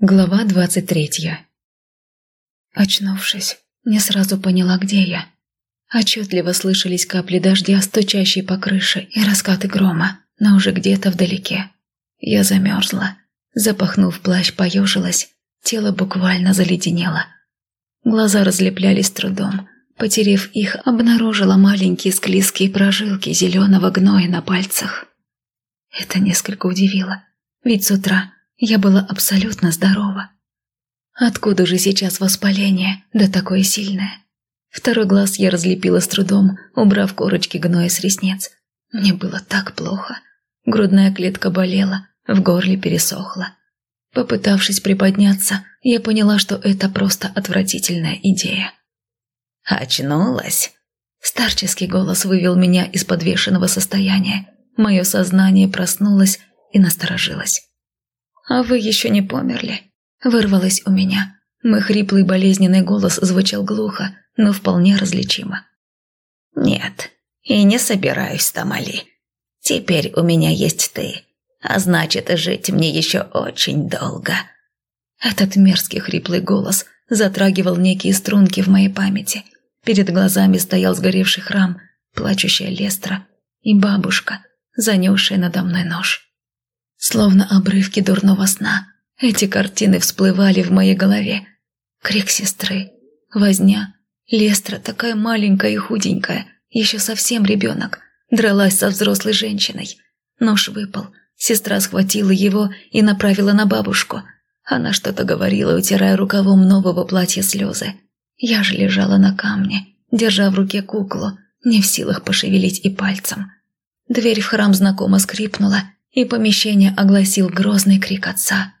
Глава двадцать третья Очнувшись, не сразу поняла, где я. Отчетливо слышались капли дождя, стучащие по крыше, и раскаты грома, но уже где-то вдалеке. Я замерзла. Запахнув плащ, поежилась, тело буквально заледенело. Глаза разлеплялись трудом. Потерев их, обнаружила маленькие склизкие прожилки зеленого гноя на пальцах. Это несколько удивило, ведь с утра я была абсолютно здорова. Откуда же сейчас воспаление, да такое сильное? Второй глаз я разлепила с трудом, убрав корочки гноя с ресниц. Мне было так плохо. Грудная клетка болела, в горле пересохла. Попытавшись приподняться, я поняла, что это просто отвратительная идея. «Очнулась?» Старческий голос вывел меня из подвешенного состояния. Мое сознание проснулось и насторожилось. «А вы еще не померли?» Вырвалось у меня. Мой хриплый болезненный голос звучал глухо, но вполне различимо. «Нет, и не собираюсь, Тамали. Теперь у меня есть ты, а значит, жить мне еще очень долго». Этот мерзкий хриплый голос затрагивал некие струнки в моей памяти. Перед глазами стоял сгоревший храм, плачущая Лестра и бабушка, занесшая надо мной нож. Словно обрывки дурного сна, эти картины всплывали в моей голове. Крик сестры, возня, Лестра такая маленькая и худенькая, еще совсем ребенок, дралась со взрослой женщиной. Нож выпал, сестра схватила его и направила на бабушку. Она что-то говорила, утирая рукавом нового платья слезы. Я же лежала на камне, держа в руке куклу, не в силах пошевелить и пальцем. Дверь в храм знакомо скрипнула, и помещение огласил грозный крик отца.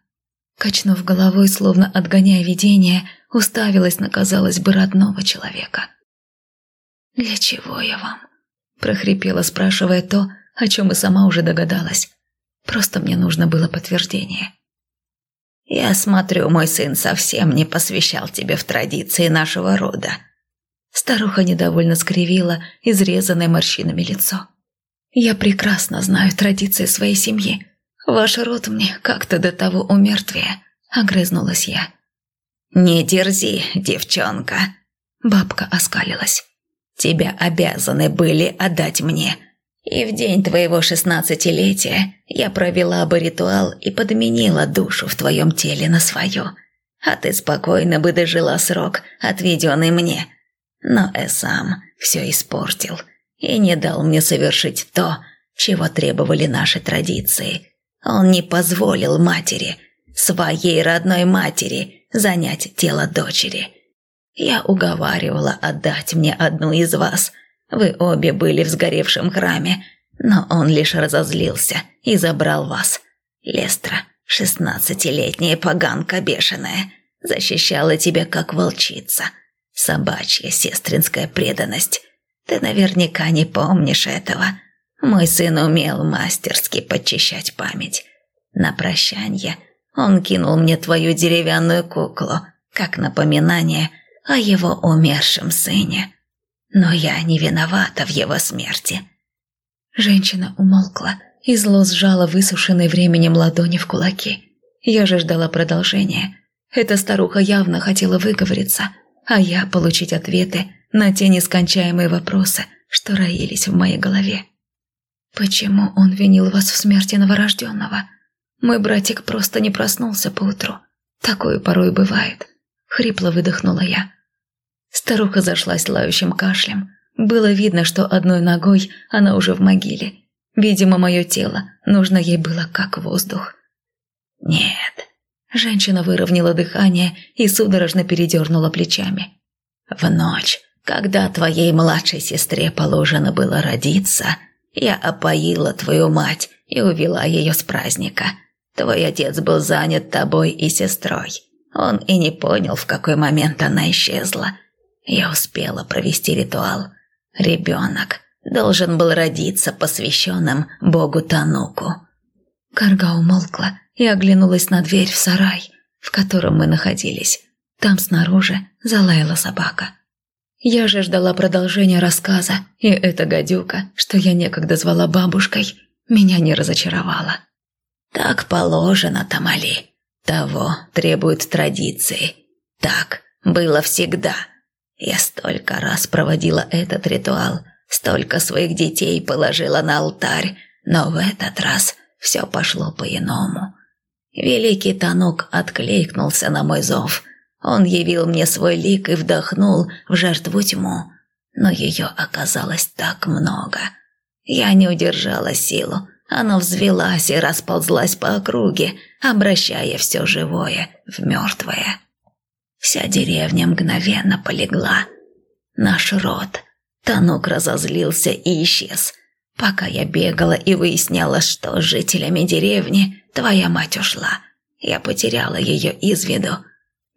Качнув головой, словно отгоняя видение, уставилась на, казалось бы, родного человека. «Для чего я вам?» – прохрипела, спрашивая то, о чем и сама уже догадалась. Просто мне нужно было подтверждение. «Я смотрю, мой сын совсем не посвящал тебе в традиции нашего рода». Старуха недовольно скривила изрезанное морщинами лицо. Я прекрасно знаю традиции своей семьи. Ваш род мне как-то до того умертвия», — огрызнулась я. «Не дерзи, девчонка», — бабка оскалилась. «Тебя обязаны были отдать мне. И в день твоего шестнадцатилетия я провела бы ритуал и подменила душу в твоем теле на свою. А ты спокойно бы дожила срок, отведенный мне. Но Эсам все испортил» и не дал мне совершить то, чего требовали наши традиции. Он не позволил матери, своей родной матери, занять тело дочери. Я уговаривала отдать мне одну из вас. Вы обе были в сгоревшем храме, но он лишь разозлился и забрал вас. Лестра, шестнадцатилетняя поганка бешеная, защищала тебя как волчица. Собачья сестринская преданность ты наверняка не помнишь этого. Мой сын умел мастерски подчищать память. На прощанье он кинул мне твою деревянную куклу, как напоминание о его умершем сыне. Но я не виновата в его смерти». Женщина умолкла и зло сжала высушенные временем ладони в кулаки. Я же ждала продолжения. Эта старуха явно хотела выговориться, а я получить ответы на те нескончаемые вопросы, что роились в моей голове. Почему он винил вас в смерти новорожденного? Мой братик просто не проснулся поутру. Такое порой бывает. Хрипло выдохнула я. Старуха зашлась лающим кашлем. Было видно, что одной ногой она уже в могиле. Видимо, мое тело нужно ей было как воздух. «Нет». Женщина выровняла дыхание и судорожно передернула плечами. «В ночь, когда твоей младшей сестре положено было родиться, я опоила твою мать и увела ее с праздника. Твой отец был занят тобой и сестрой. Он и не понял, в какой момент она исчезла. Я успела провести ритуал. Ребенок должен был родиться посвященным богу Тануку. Карга умолкла и оглянулась на дверь в сарай, в котором мы находились. Там снаружи залаяла собака. Я же ждала продолжения рассказа, и эта гадюка, что я некогда звала бабушкой, меня не разочаровала. «Так положено, Тамали. Того требуют традиции. Так было всегда. Я столько раз проводила этот ритуал, столько своих детей положила на алтарь, но в этот раз все пошло по-иному. Великий Танук откликнулся на мой зов. Он явил мне свой лик и вдохнул в жертву тьму. Но ее оказалось так много. Я не удержала силу. Она взвелась и расползлась по округе, обращая все живое в мертвое. Вся деревня мгновенно полегла. Наш род. Танук разозлился и исчез. Пока я бегала и выясняла, что с жителями деревни твоя мать ушла. Я потеряла ее из виду.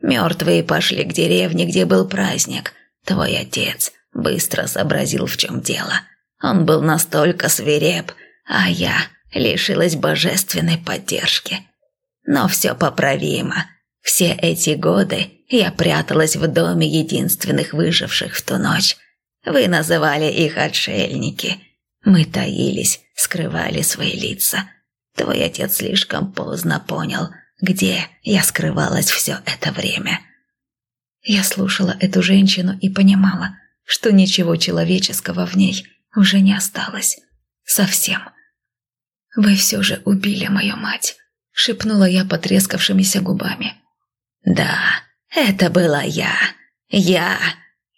Мертвые пошли к деревне, где был праздник. Твой отец быстро сообразил, в чем дело. Он был настолько свиреп, а я лишилась божественной поддержки. Но все поправимо. Все эти годы я пряталась в доме единственных выживших в ту ночь. Вы называли их отшельники. Мы таились, скрывали свои лица. Твой отец слишком поздно понял, где я скрывалась все это время. Я слушала эту женщину и понимала, что ничего человеческого в ней уже не осталось. Совсем. «Вы все же убили мою мать», — шепнула я потрескавшимися губами. «Да, это была я. Я...»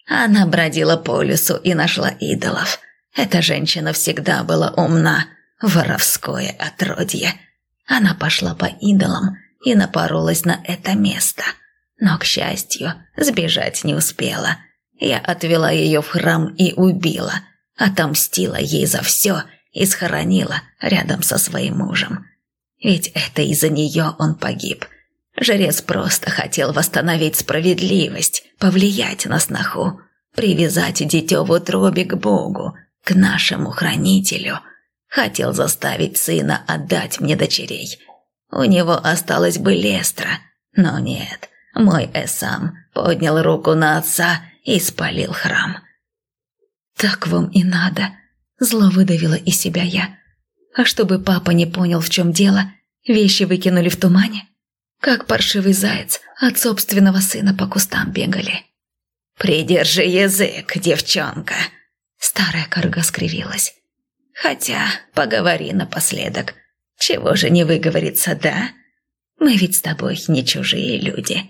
Она бродила по лесу и нашла идолов. Эта женщина всегда была умна, воровское отродье. Она пошла по идолам и напоролась на это место. Но, к счастью, сбежать не успела. Я отвела ее в храм и убила, отомстила ей за все и схоронила рядом со своим мужем. Ведь это из-за нее он погиб. Жрец просто хотел восстановить справедливость, повлиять на сноху, привязать дитё в утробе к Богу, к нашему хранителю. Хотел заставить сына отдать мне дочерей. У него осталось бы Лестра, но нет. Мой Эсам поднял руку на отца и спалил храм. «Так вам и надо», Зло выдавила из себя я. А чтобы папа не понял, в чем дело, вещи выкинули в тумане. Как паршивый заяц от собственного сына по кустам бегали. «Придержи язык, девчонка!» Старая корга скривилась. «Хотя, поговори напоследок. Чего же не выговориться, да? Мы ведь с тобой не чужие люди».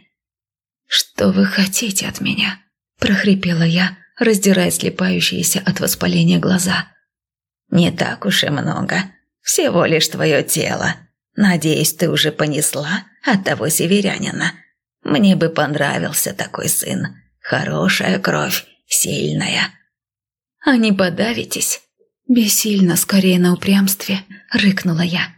«Что вы хотите от меня?» – прохрипела я, раздирая слепающиеся от воспаления глаза. «Не так уж и много. Всего лишь твое тело. Надеюсь, ты уже понесла от того северянина. Мне бы понравился такой сын. Хорошая кровь, сильная». «А не подавитесь?» «Бессильно, скорее на упрямстве», — рыкнула я.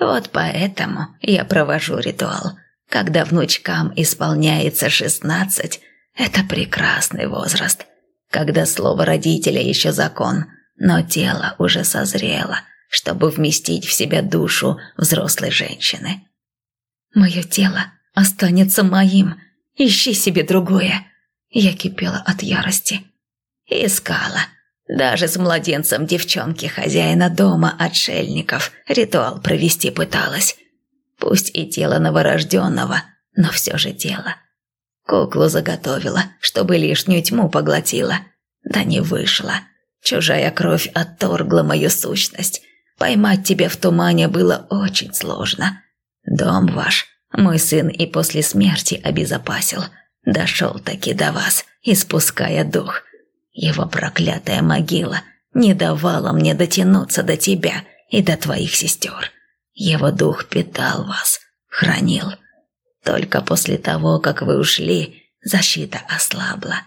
«Вот поэтому я провожу ритуал. Когда внучкам исполняется шестнадцать, это прекрасный возраст, когда слово родителя еще закон, но тело уже созрело, чтобы вместить в себя душу взрослой женщины. «Мое тело останется моим, ищи себе другое!» Я кипела от ярости. Искала. Даже с младенцем девчонки хозяина дома отшельников ритуал провести пыталась. Пусть и тело новорожденного, но все же тело. Куклу заготовила, чтобы лишнюю тьму поглотила. Да не вышло. Чужая кровь отторгла мою сущность. Поймать тебя в тумане было очень сложно. Дом ваш мой сын и после смерти обезопасил. Дошел таки до вас, испуская дух. Его проклятая могила не давала мне дотянуться до тебя и до твоих сестер. Его дух питал вас, хранил. Только после того, как вы ушли, защита ослабла.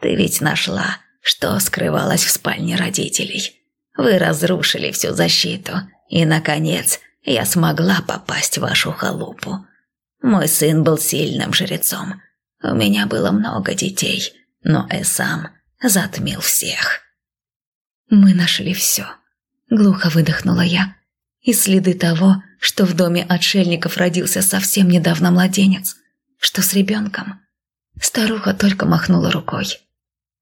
Ты ведь нашла, что скрывалось в спальне родителей. Вы разрушили всю защиту, и, наконец, я смогла попасть в вашу халупу. Мой сын был сильным жрецом. У меня было много детей, но Эсам затмил всех. Мы нашли все. Глухо выдохнула я. И следы того, что в доме отшельников родился совсем недавно младенец. Что с ребенком? Старуха только махнула рукой.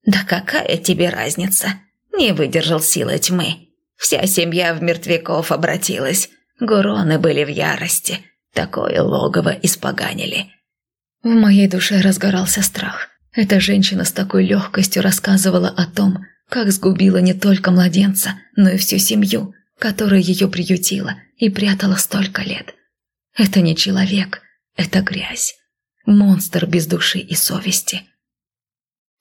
«Да какая тебе разница? Не выдержал силы тьмы. Вся семья в мертвяков обратилась. Гуроны были в ярости. Такое логово испоганили. В моей душе разгорался страх. Эта женщина с такой легкостью рассказывала о том, как сгубила не только младенца, но и всю семью, которая ее приютила и прятала столько лет. Это не человек, это грязь. Монстр без души и совести.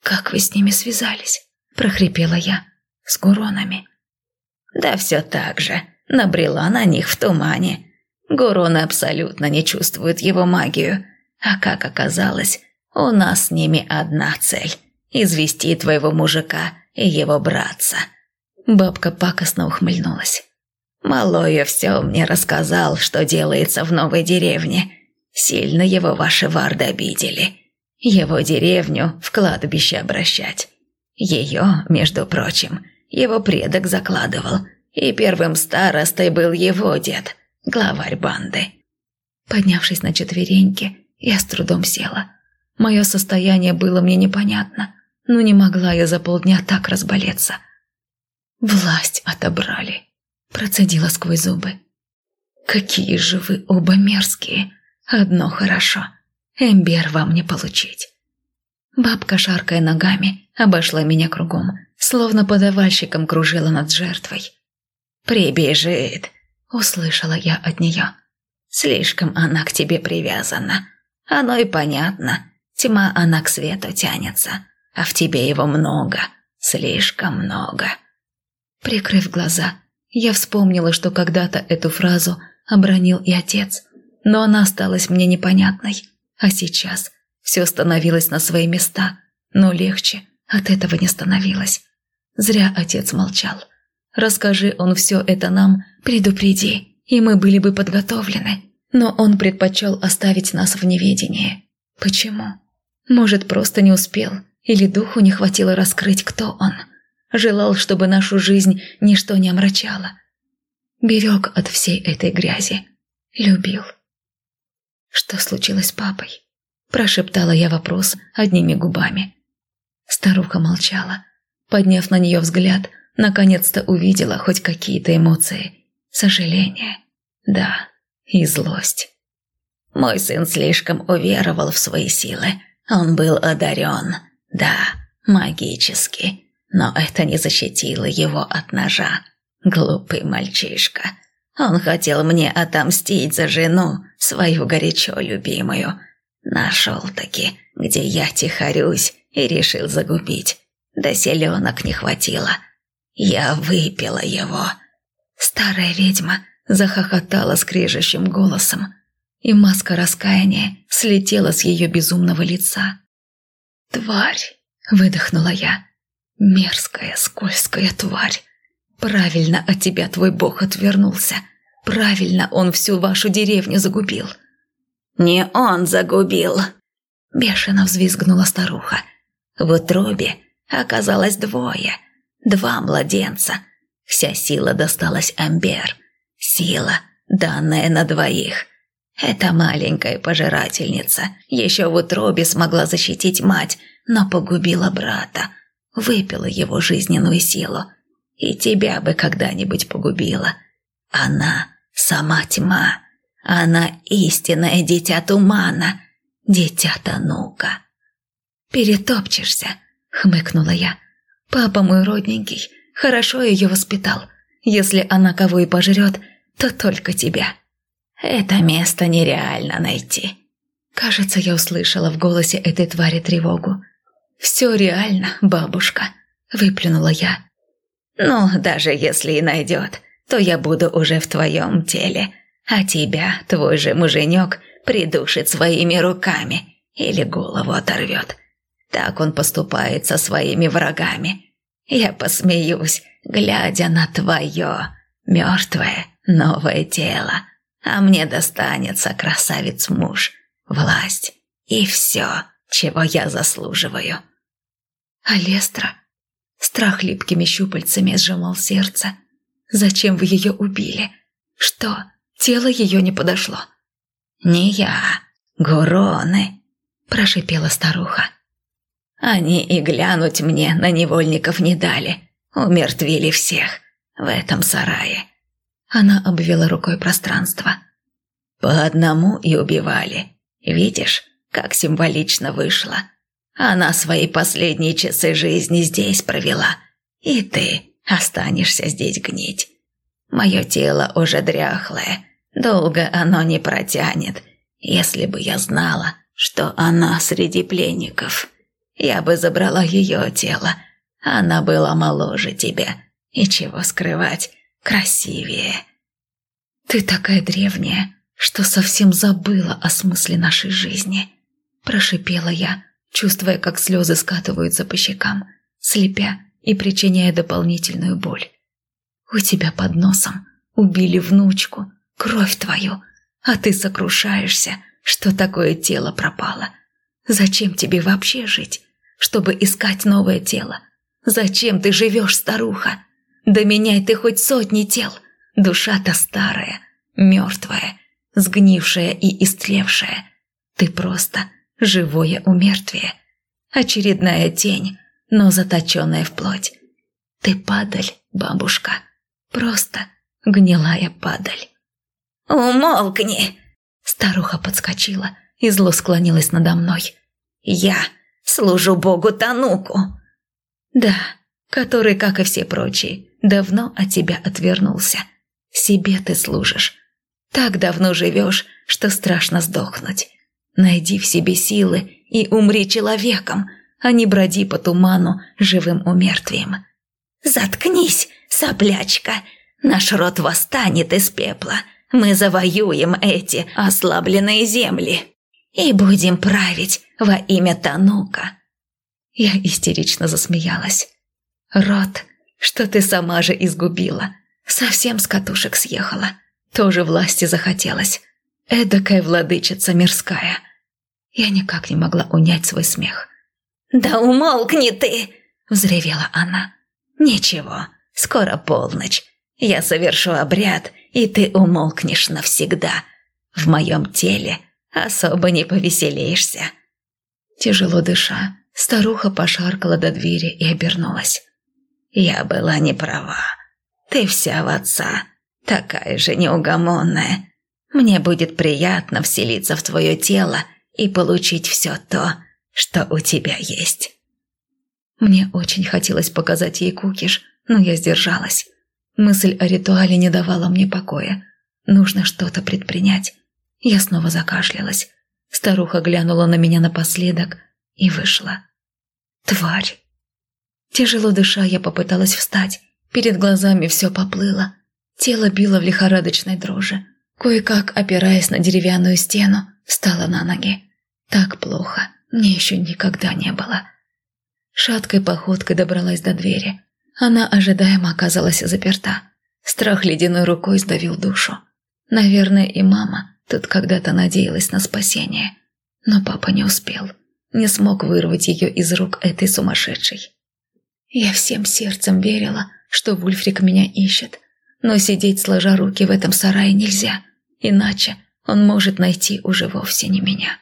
«Как вы с ними связались?» – прохрипела я. «С гуронами». «Да все так же. Набрела на них в тумане. Гуроны абсолютно не чувствуют его магию. А как оказалось, у нас с ними одна цель – извести твоего мужика и его братца». Бабка пакостно ухмыльнулась. Малой все мне рассказал, что делается в новой деревне. Сильно его ваши варды обидели. Его деревню в кладбище обращать. Ее, между прочим, его предок закладывал. И первым старостой был его дед, главарь банды. Поднявшись на четвереньки, я с трудом села. Мое состояние было мне непонятно, но не могла я за полдня так разболеться. Власть отобрали. Процедила сквозь зубы. «Какие же вы оба мерзкие! Одно хорошо. Эмбер вам не получить!» Бабка, шаркая ногами, обошла меня кругом, словно подавальщиком кружила над жертвой. «Прибежит!» — услышала я от нее. «Слишком она к тебе привязана. Оно и понятно. Тьма она к свету тянется, а в тебе его много, слишком много». Прикрыв глаза, я вспомнила, что когда-то эту фразу обронил и отец, но она осталась мне непонятной. А сейчас все становилось на свои места, но легче от этого не становилось. Зря отец молчал. Расскажи он все это нам, предупреди, и мы были бы подготовлены. Но он предпочел оставить нас в неведении. Почему? Может, просто не успел, или духу не хватило раскрыть, кто он. Желал, чтобы нашу жизнь ничто не омрачало. Берег от всей этой грязи. Любил. Что случилось с папой? Прошептала я вопрос одними губами. Старуха молчала. Подняв на нее взгляд, наконец-то увидела хоть какие-то эмоции. Сожаление. Да, и злость. Мой сын слишком уверовал в свои силы. Он был одарен. Да, магически но это не защитило его от ножа. Глупый мальчишка. Он хотел мне отомстить за жену, свою горячо любимую. Нашел-таки, где я тихорюсь, и решил загубить. Да селенок не хватило. Я выпила его. Старая ведьма захохотала скрежещим голосом, и маска раскаяния слетела с ее безумного лица. «Тварь!» – выдохнула я. «Мерзкая, скользкая тварь! Правильно от тебя твой бог отвернулся. Правильно он всю вашу деревню загубил». «Не он загубил!» Бешено взвизгнула старуха. В утробе оказалось двое, два младенца. Вся сила досталась Амбер. Сила, данная на двоих. Эта маленькая пожирательница еще в утробе смогла защитить мать, но погубила брата выпила его жизненную силу. И тебя бы когда-нибудь погубила. Она сама тьма. Она истинное дитя тумана, дитя Танука. «Перетопчешься», — хмыкнула я. «Папа мой родненький, хорошо ее воспитал. Если она кого и пожрет, то только тебя». «Это место нереально найти». Кажется, я услышала в голосе этой твари тревогу. «Все реально, бабушка», – выплюнула я. «Ну, даже если и найдет, то я буду уже в твоем теле, а тебя твой же муженек придушит своими руками или голову оторвет. Так он поступает со своими врагами. Я посмеюсь, глядя на твое мертвое новое тело, а мне достанется красавец-муж, власть и все, чего я заслуживаю. А? Страх липкими щупальцами сжимал сердце. Зачем вы ее убили? Что, тело ее не подошло? Не я, Гуроны, прошипела старуха. Они и глянуть мне на невольников не дали. Умертвили всех в этом сарае. Она обвела рукой пространство. По одному и убивали. Видишь, как символично вышло. Она свои последние часы жизни здесь провела. И ты останешься здесь гнить. Мое тело уже дряхлое. Долго оно не протянет. Если бы я знала, что она среди пленников, я бы забрала ее тело. Она была моложе тебя. И чего скрывать, красивее. Ты такая древняя, что совсем забыла о смысле нашей жизни. Прошипела я, чувствуя, как слезы скатываются по щекам, слепя и причиняя дополнительную боль. У тебя под носом убили внучку, кровь твою, а ты сокрушаешься, что такое тело пропало. Зачем тебе вообще жить? Чтобы искать новое тело. Зачем ты живешь, старуха? Да меняй ты хоть сотни тел. Душа-то старая, мертвая, сгнившая и истлевшая. Ты просто живое умертвие. Очередная тень, но заточенная в плоть. Ты падаль, бабушка. Просто гнилая падаль. «Умолкни!» Старуха подскочила и зло склонилась надо мной. «Я служу богу Тануку!» «Да, который, как и все прочие, давно от тебя отвернулся. Себе ты служишь. Так давно живешь, что страшно сдохнуть. Найди в себе силы и умри человеком, а не броди по туману живым умертвием». «Заткнись, соплячка! Наш род восстанет из пепла!» мы завоюем эти ослабленные земли и будем править во имя Танука». Я истерично засмеялась. «Рот, что ты сама же изгубила, совсем с катушек съехала, тоже власти захотелось. Эдакая владычица мирская». Я никак не могла унять свой смех. «Да умолкни ты!» – взревела она. «Ничего, скоро полночь. Я совершу обряд, и ты умолкнешь навсегда. В моем теле особо не повеселишься». Тяжело дыша, старуха пошаркала до двери и обернулась. «Я была не права. Ты вся в отца, такая же неугомонная. Мне будет приятно вселиться в твое тело и получить все то, что у тебя есть». Мне очень хотелось показать ей кукиш, но я сдержалась. Мысль о ритуале не давала мне покоя. Нужно что-то предпринять. Я снова закашлялась. Старуха глянула на меня напоследок и вышла. Тварь! Тяжело дыша, я попыталась встать. Перед глазами все поплыло. Тело било в лихорадочной дрожи. Кое-как, опираясь на деревянную стену, встала на ноги. Так плохо мне еще никогда не было. Шаткой походкой добралась до двери. Она ожидаемо оказалась заперта. Страх ледяной рукой сдавил душу. Наверное, и мама тут когда-то надеялась на спасение. Но папа не успел. Не смог вырвать ее из рук этой сумасшедшей. Я всем сердцем верила, что Вульфрик меня ищет. Но сидеть сложа руки в этом сарае нельзя. Иначе он может найти уже вовсе не меня.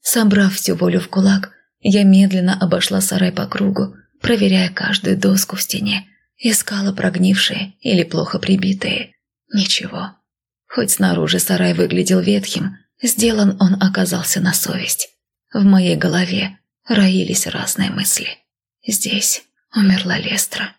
Собрав всю волю в кулак, я медленно обошла сарай по кругу, проверяя каждую доску в стене. Искала прогнившие или плохо прибитые. Ничего. Хоть снаружи сарай выглядел ветхим, сделан он оказался на совесть. В моей голове роились разные мысли. Здесь умерла Лестра.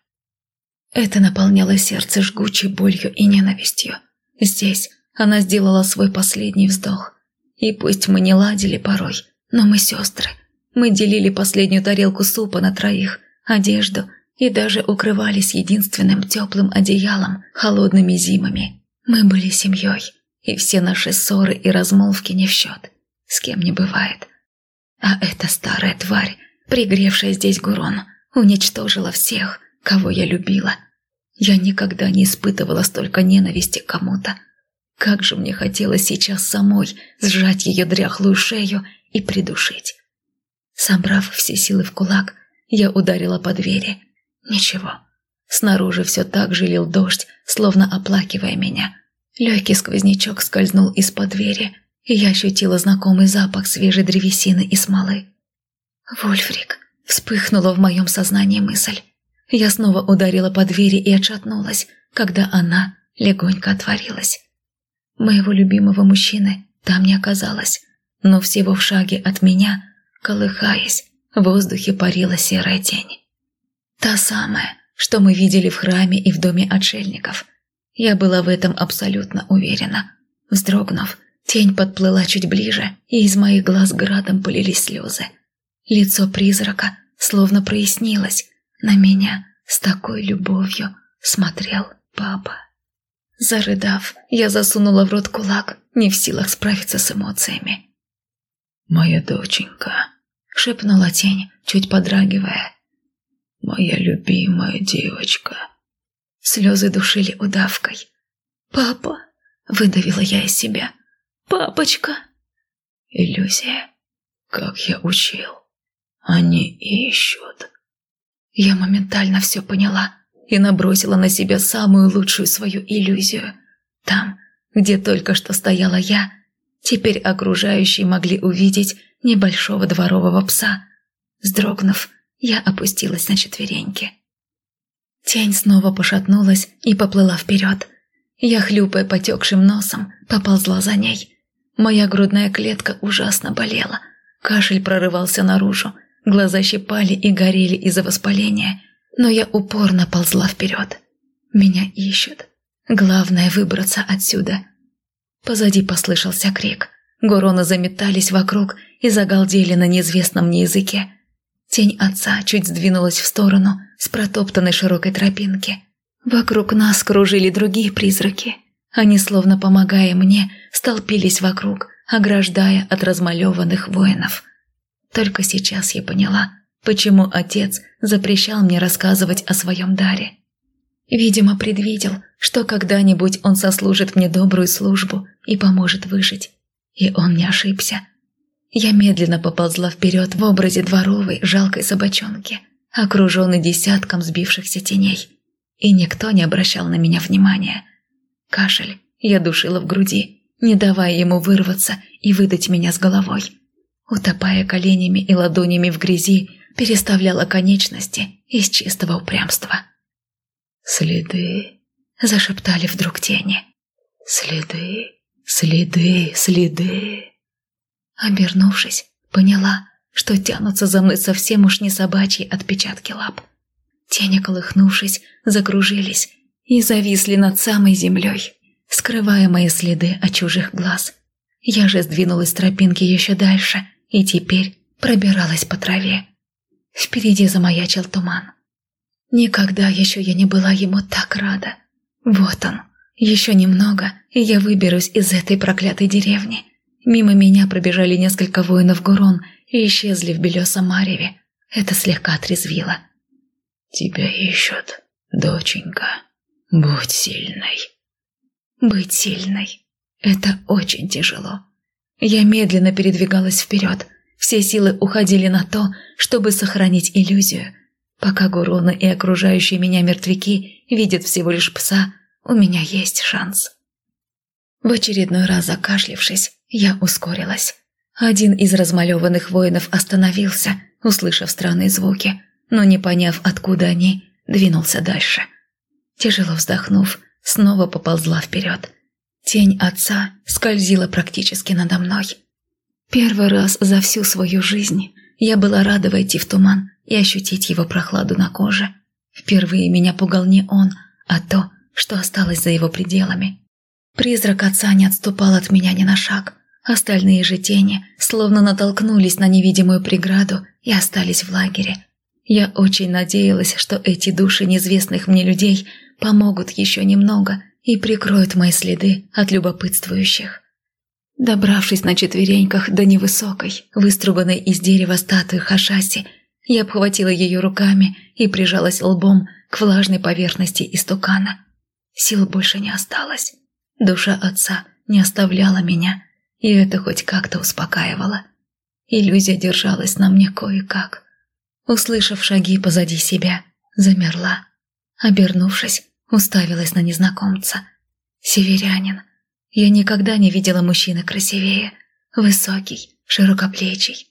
Это наполняло сердце жгучей болью и ненавистью. Здесь она сделала свой последний вздох. И пусть мы не ладили порой, но мы сестры. Мы делили последнюю тарелку супа на троих, одежду и даже укрывались единственным теплым одеялом холодными зимами. Мы были семьей, и все наши ссоры и размолвки не в счет. С кем не бывает. А эта старая тварь, пригревшая здесь Гурон, уничтожила всех, кого я любила. Я никогда не испытывала столько ненависти к кому-то. Как же мне хотелось сейчас самой сжать ее дряхлую шею и придушить. Собрав все силы в кулак, я ударила по двери. Ничего. Снаружи все так же лил дождь, словно оплакивая меня. Легкий сквознячок скользнул из-под двери, и я ощутила знакомый запах свежей древесины и смолы. «Вольфрик!» – вспыхнула в моем сознании мысль. Я снова ударила по двери и отшатнулась, когда она легонько отворилась. Моего любимого мужчины там не оказалось, но всего в шаге от меня, колыхаясь, в воздухе парила серая тень. Та самая, что мы видели в храме и в доме отшельников. Я была в этом абсолютно уверена. Вздрогнув, тень подплыла чуть ближе, и из моих глаз градом полились слезы. Лицо призрака словно прояснилось. На меня с такой любовью смотрел папа. Зарыдав, я засунула в рот кулак, не в силах справиться с эмоциями. «Моя доченька», — шепнула тень, чуть подрагивая. «Моя любимая девочка». Слезы душили удавкой. «Папа!» — выдавила я из себя. «Папочка!» «Иллюзия, как я учил. Они ищут». Я моментально все поняла и набросила на себя самую лучшую свою иллюзию. Там, где только что стояла я, теперь окружающие могли увидеть небольшого дворового пса. Сдрогнув, я опустилась на четвереньки. Тень снова пошатнулась и поплыла вперед. Я, хлюпая потекшим носом, поползла за ней. Моя грудная клетка ужасно болела. Кашель прорывался наружу, глаза щипали и горели из-за воспаления – но я упорно ползла вперед. Меня ищут. Главное выбраться отсюда. Позади послышался крик. Гуроны заметались вокруг и загалдели на неизвестном мне языке. Тень отца чуть сдвинулась в сторону с протоптанной широкой тропинки. Вокруг нас кружили другие призраки. Они, словно помогая мне, столпились вокруг, ограждая от размалеванных воинов. Только сейчас я поняла, почему отец запрещал мне рассказывать о своем даре. Видимо, предвидел, что когда-нибудь он сослужит мне добрую службу и поможет выжить. И он не ошибся. Я медленно поползла вперед в образе дворовой жалкой собачонки, окруженной десятком сбившихся теней. И никто не обращал на меня внимания. Кашель я душила в груди, не давая ему вырваться и выдать меня с головой. Утопая коленями и ладонями в грязи, переставляла конечности из чистого упрямства. «Следы!» – зашептали вдруг тени. «Следы! Следы! Следы!» Обернувшись, поняла, что тянутся за мной совсем уж не собачьи отпечатки лап. Тени, колыхнувшись, закружились и зависли над самой землей, скрывая мои следы от чужих глаз. Я же сдвинулась с тропинки еще дальше и теперь пробиралась по траве. Впереди замаячил туман. Никогда еще я не была ему так рада. Вот он, еще немного, и я выберусь из этой проклятой деревни. Мимо меня пробежали несколько воинов Гурон и исчезли в белесом мареве. Это слегка отрезвило. «Тебя ищут, доченька. Будь сильной». «Быть сильной — это очень тяжело». Я медленно передвигалась вперед, все силы уходили на то, чтобы сохранить иллюзию. Пока Гуруна и окружающие меня мертвяки видят всего лишь пса, у меня есть шанс. В очередной раз закашлившись, я ускорилась. Один из размалеванных воинов остановился, услышав странные звуки, но не поняв, откуда они, двинулся дальше. Тяжело вздохнув, снова поползла вперед. Тень отца скользила практически надо мной. Первый раз за всю свою жизнь я была рада войти в туман и ощутить его прохладу на коже. Впервые меня пугал не он, а то, что осталось за его пределами. Призрак отца не отступал от меня ни на шаг. Остальные же тени словно натолкнулись на невидимую преграду и остались в лагере. Я очень надеялась, что эти души неизвестных мне людей помогут еще немного и прикроют мои следы от любопытствующих. Добравшись на четвереньках до невысокой, выструганной из дерева статуи Хашаси, я обхватила ее руками и прижалась лбом к влажной поверхности истукана. Сил больше не осталось. Душа отца не оставляла меня, и это хоть как-то успокаивало. Иллюзия держалась на мне кое-как. Услышав шаги позади себя, замерла. Обернувшись, уставилась на незнакомца. Северянин, я никогда не видела мужчины красивее. Высокий, широкоплечий.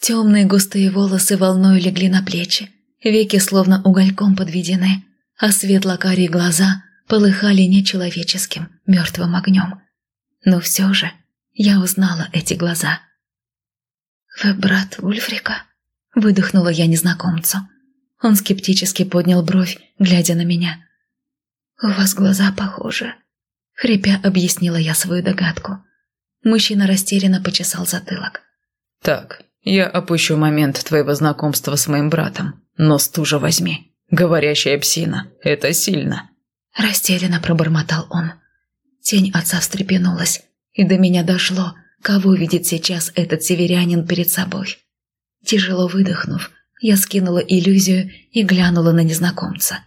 Темные густые волосы волной легли на плечи, веки словно угольком подведены, а светло-карие глаза полыхали нечеловеческим, мертвым огнем. Но все же я узнала эти глаза. «Вы брат Ульфрика?» – выдохнула я незнакомцу. Он скептически поднял бровь, глядя на меня. «У вас глаза похожи», – хрипя объяснила я свою догадку. Мужчина растерянно почесал затылок. «Так, я опущу момент твоего знакомства с моим братом, но стужа возьми. Говорящая псина – это сильно». Растерянно пробормотал он. Тень отца встрепенулась, и до меня дошло, кого видит сейчас этот северянин перед собой. Тяжело выдохнув, я скинула иллюзию и глянула на незнакомца.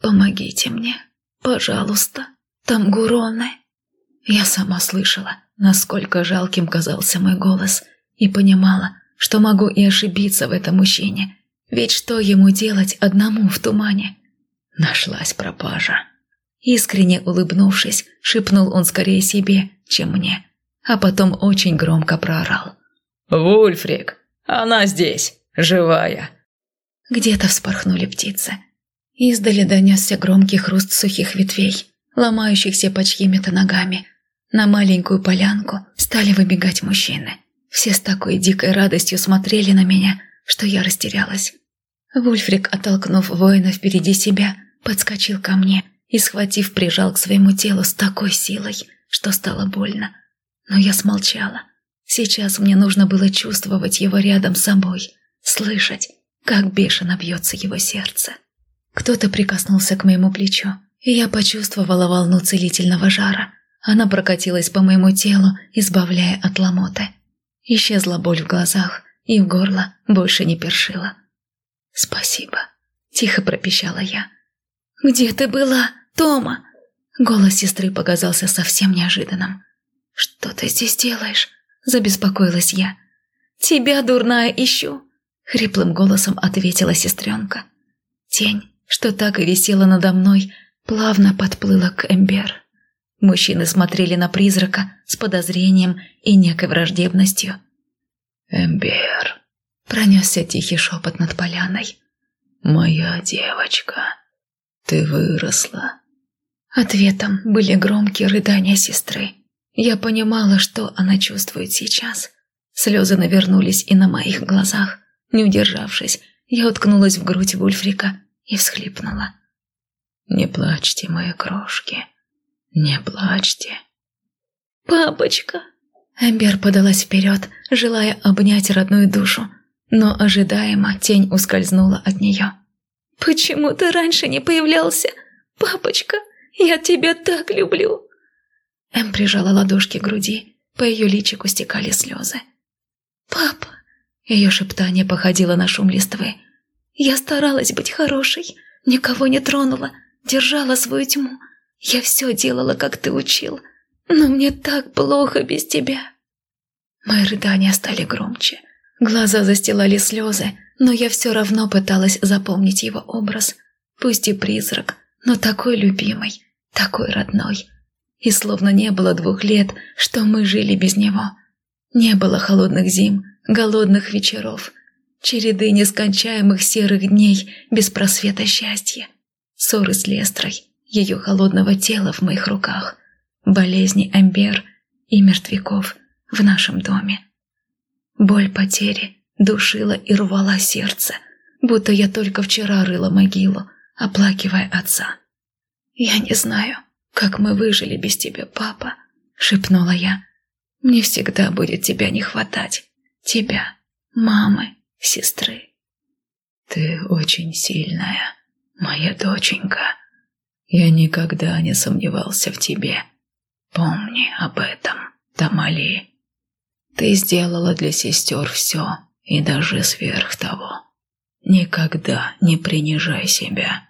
«Помогите мне, пожалуйста, там гуроны». Я сама слышала, насколько жалким казался мой голос, и понимала, что могу и ошибиться в этом мужчине, ведь что ему делать одному в тумане? Нашлась пропажа. Искренне улыбнувшись, шепнул он скорее себе, чем мне, а потом очень громко проорал. «Вульфрик, она здесь, живая!» Где-то вспорхнули птицы. Издали донесся громкий хруст сухих ветвей, ломающихся под чьими-то ногами. На маленькую полянку стали выбегать мужчины. Все с такой дикой радостью смотрели на меня, что я растерялась. Вульфрик, оттолкнув воина впереди себя, подскочил ко мне и, схватив, прижал к своему телу с такой силой, что стало больно. Но я смолчала. Сейчас мне нужно было чувствовать его рядом с собой, слышать, как бешено бьется его сердце. Кто-то прикоснулся к моему плечу, и я почувствовала волну целительного жара. Она прокатилась по моему телу, избавляя от ломоты. Исчезла боль в глазах, и в горло больше не першила. «Спасибо», – тихо пропищала я. «Где ты была, Тома?» Голос сестры показался совсем неожиданным. «Что ты здесь делаешь?» – забеспокоилась я. «Тебя, дурная, ищу!» – хриплым голосом ответила сестренка. Тень, что так и висела надо мной, плавно подплыла к Эмбер. Мужчины смотрели на призрака с подозрением и некой враждебностью. «Эмбер», – пронесся тихий шепот над поляной. «Моя девочка, ты выросла». Ответом были громкие рыдания сестры. Я понимала, что она чувствует сейчас. Слезы навернулись и на моих глазах. Не удержавшись, я уткнулась в грудь Вульфрика и всхлипнула. «Не плачьте, мои крошки, не плачьте». «Папочка!» Эмбер подалась вперед, желая обнять родную душу, но ожидаемо тень ускользнула от нее. «Почему ты раньше не появлялся? Папочка, я тебя так люблю!» Эм прижала ладошки к груди, по ее личику стекали слезы. «Папа!» Ее шептание походило на шум листвы. «Я старалась быть хорошей, никого не тронула, держала свою тьму. Я все делала, как ты учил, но мне так плохо без тебя». Мои рыдания стали громче. Глаза застилали слезы, но я все равно пыталась запомнить его образ. Пусть и призрак, но такой любимый, такой родной. И словно не было двух лет, что мы жили без него. Не было холодных зим, голодных вечеров, череды нескончаемых серых дней без просвета счастья, ссоры с Лестрой, ее холодного тела в моих руках, болезни Амбер и мертвяков в нашем доме. Боль потери душила и рвала сердце, будто я только вчера рыла могилу, оплакивая отца. «Я не знаю, как мы выжили без тебя, папа», — шепнула я. «Мне всегда будет тебя не хватать. Тебя, мамы, сестры». «Ты очень сильная, моя доченька. Я никогда не сомневался в тебе. Помни об этом, Тамали. Ты сделала для сестер все, и даже сверх того. Никогда не принижай себя.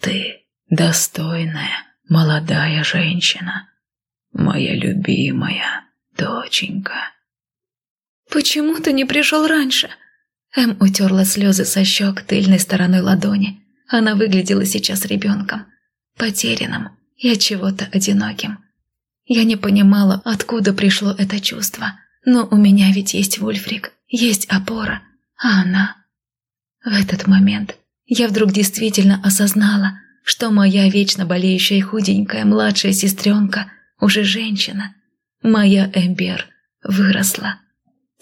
Ты достойная, молодая женщина, моя любимая доченька. «Почему ты не пришел раньше?» Эм утерла слезы со щек тыльной стороной ладони. Она выглядела сейчас ребенком, потерянным и от чего-то одиноким. Я не понимала, откуда пришло это чувство, но у меня ведь есть Вульфрик, есть опора, а она... В этот момент я вдруг действительно осознала, что моя вечно болеющая худенькая младшая сестренка уже женщина, Моя Эмбер выросла.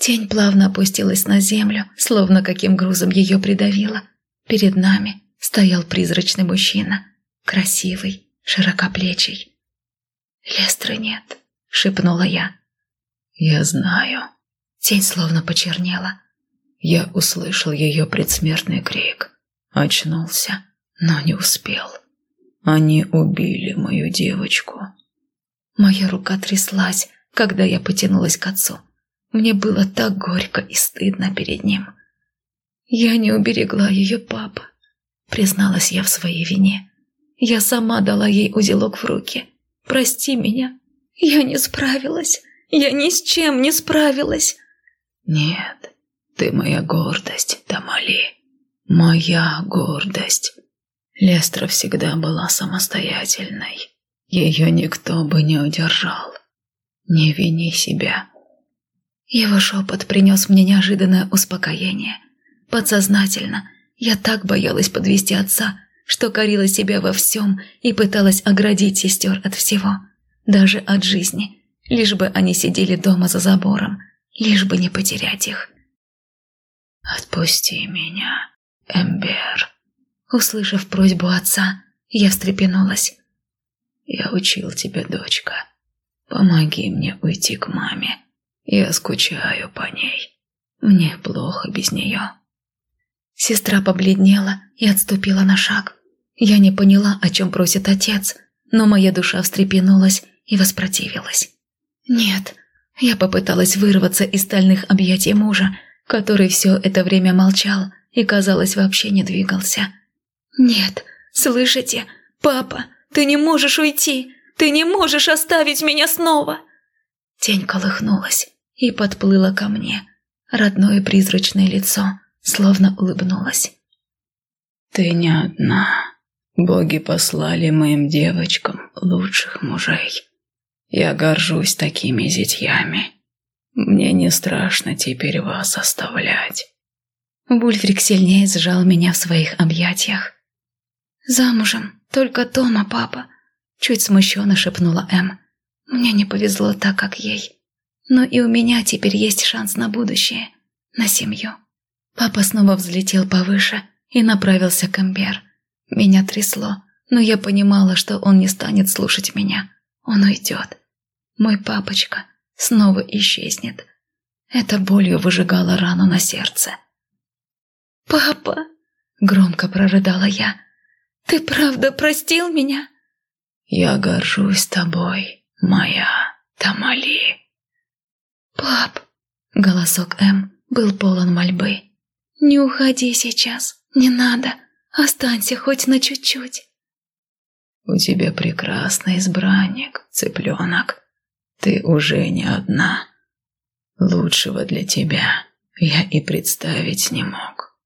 Тень плавно опустилась на землю, словно каким грузом ее придавило. Перед нами стоял призрачный мужчина, красивый, широкоплечий. «Лестры нет», — шепнула я. «Я знаю». Тень словно почернела. Я услышал ее предсмертный крик. Очнулся, но не успел. Они убили мою девочку. Моя рука тряслась, когда я потянулась к отцу. Мне было так горько и стыдно перед ним. «Я не уберегла ее, папа», — призналась я в своей вине. «Я сама дала ей узелок в руки. Прости меня. Я не справилась. Я ни с чем не справилась». «Нет, ты моя гордость, Тамали. Моя гордость». Лестра всегда была самостоятельной. Ее никто бы не удержал. Не вини себя. Его шепот принес мне неожиданное успокоение. Подсознательно я так боялась подвести отца, что корила себя во всем и пыталась оградить сестер от всего, даже от жизни, лишь бы они сидели дома за забором, лишь бы не потерять их. «Отпусти меня, Эмбер», Услышав просьбу отца, я встрепенулась. «Я учил тебя, дочка. Помоги мне уйти к маме. Я скучаю по ней. Мне плохо без нее». Сестра побледнела и отступила на шаг. Я не поняла, о чем просит отец, но моя душа встрепенулась и воспротивилась. «Нет». Я попыталась вырваться из стальных объятий мужа, который все это время молчал и, казалось, вообще не двигался. «Нет, слышите? Папа, ты не можешь уйти! Ты не можешь оставить меня снова!» Тень колыхнулась и подплыла ко мне. Родное призрачное лицо словно улыбнулось. «Ты не одна. Боги послали моим девочкам лучших мужей. Я горжусь такими зятьями. Мне не страшно теперь вас оставлять». Бульфрик сильнее сжал меня в своих объятиях. «Замужем, только Тома, папа», — чуть смущенно шепнула Эм. «Мне не повезло так, как ей. Но и у меня теперь есть шанс на будущее, на семью». Папа снова взлетел повыше и направился к Эмбер. Меня трясло, но я понимала, что он не станет слушать меня. Он уйдет. Мой папочка снова исчезнет. Это болью выжигало рану на сердце. «Папа!» — громко прорыдала я. Ты правда простил меня?» «Я горжусь тобой, моя Тамали». «Пап!» — голосок М был полон мольбы. «Не уходи сейчас, не надо, останься хоть на чуть-чуть». «У тебя прекрасный избранник, цыпленок. Ты уже не одна. Лучшего для тебя я и представить не мог».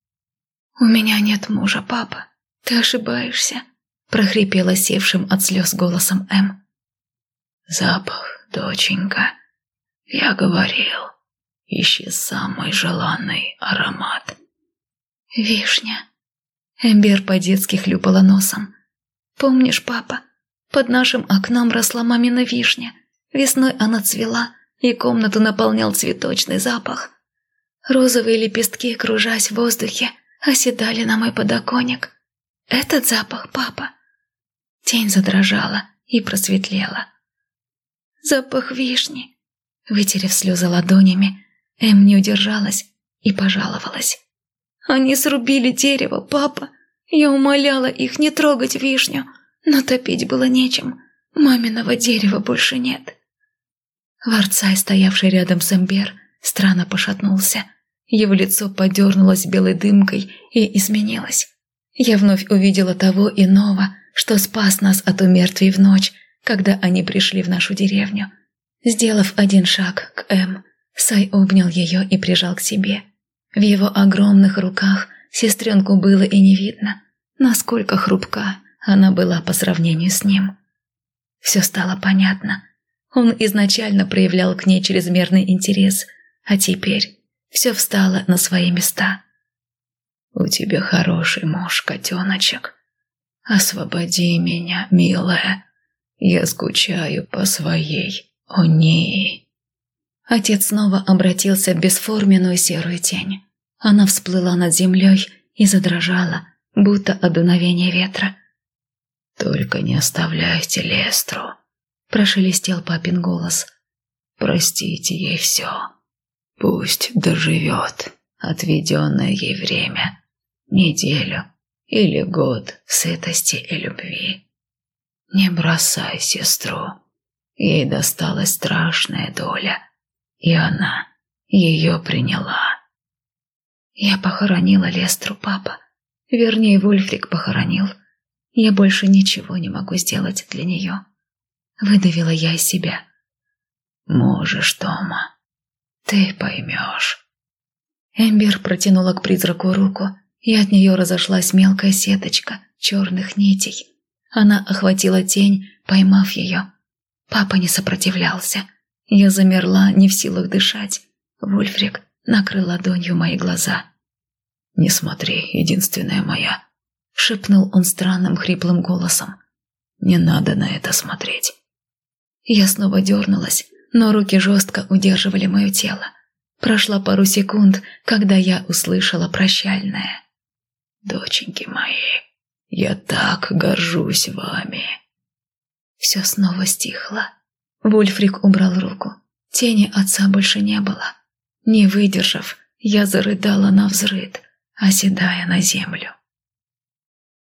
«У меня нет мужа, папа. «Ты ошибаешься», – прохрипела севшим от слез голосом М. «Запах, доченька. Я говорил, ищи самый желанный аромат». «Вишня». Эмбер по-детски хлюпала носом. «Помнишь, папа, под нашим окном росла мамина вишня. Весной она цвела, и комнату наполнял цветочный запах. Розовые лепестки, кружась в воздухе, оседали на мой подоконник. «Этот запах, папа!» Тень задрожала и просветлела. «Запах вишни!» Вытерев слезы ладонями, Эм не удержалась и пожаловалась. «Они срубили дерево, папа! Я умоляла их не трогать вишню, но топить было нечем. Маминого дерева больше нет». Варцай, стоявший рядом с Эмбер, странно пошатнулся. Его лицо подернулось белой дымкой и изменилось. Я вновь увидела того иного, что спас нас от умертвий в ночь, когда они пришли в нашу деревню. Сделав один шаг к М, Сай обнял ее и прижал к себе. В его огромных руках сестренку было и не видно, насколько хрупка она была по сравнению с ним. Все стало понятно. Он изначально проявлял к ней чрезмерный интерес, а теперь все встало на свои места. У тебя хороший муж, котеночек. Освободи меня, милая. Я скучаю по своей О, не. Отец снова обратился в бесформенную серую тень. Она всплыла над землей и задрожала, будто от дуновения ветра. «Только не оставляйте Лестру», – прошелестел папин голос. «Простите ей все. Пусть доживет отведенное ей время, неделю или год сытости и любви. Не бросай сестру. Ей досталась страшная доля, и она ее приняла». «Я похоронила Лестру, папа. Вернее, Вульфрик похоронил. Я больше ничего не могу сделать для нее». Выдавила я из себя. «Можешь, Тома. Ты поймешь». Эмбер протянула к призраку руку, и от нее разошлась мелкая сеточка черных нитей. Она охватила тень, поймав ее. Папа не сопротивлялся. Я замерла, не в силах дышать. Вульфрик накрыл ладонью мои глаза. «Не смотри, единственная моя», — шепнул он странным хриплым голосом. «Не надо на это смотреть». Я снова дернулась, но руки жестко удерживали мое тело. Прошла пару секунд, когда я услышала прощальное. «Доченьки мои, я так горжусь вами». Все снова стихло. Вульфрик убрал руку. Тени отца больше не было. Не выдержав, я зарыдала на взрыд, оседая на землю.